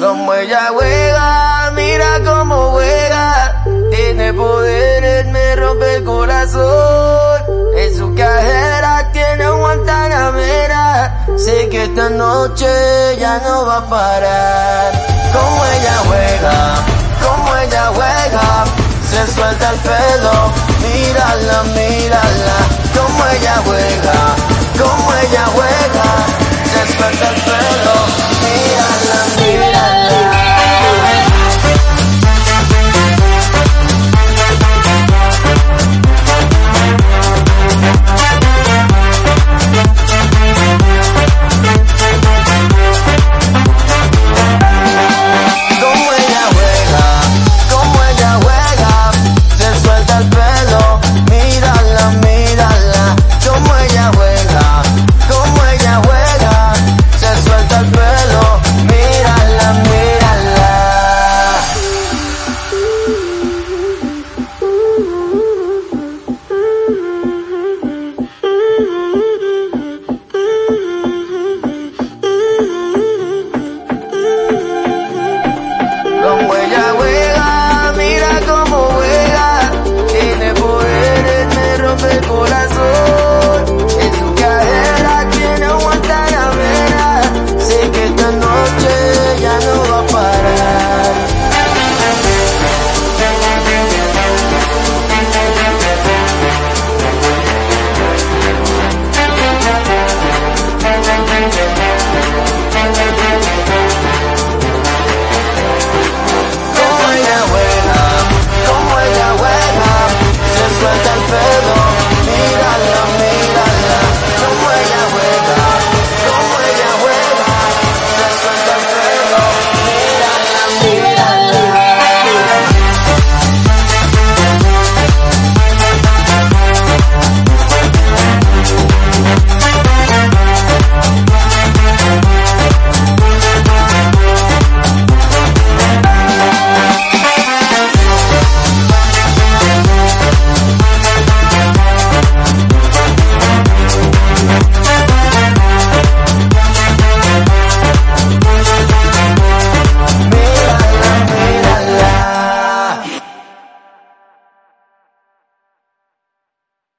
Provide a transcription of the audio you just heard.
Como ella juega, mira cómo juega. Tiene poderes, me rompe el corazón. En su cajera tiene un guantanamera. Sé que esta noche ya no va a parar. Como ella juega, como ella juega. Se suelta el pelo,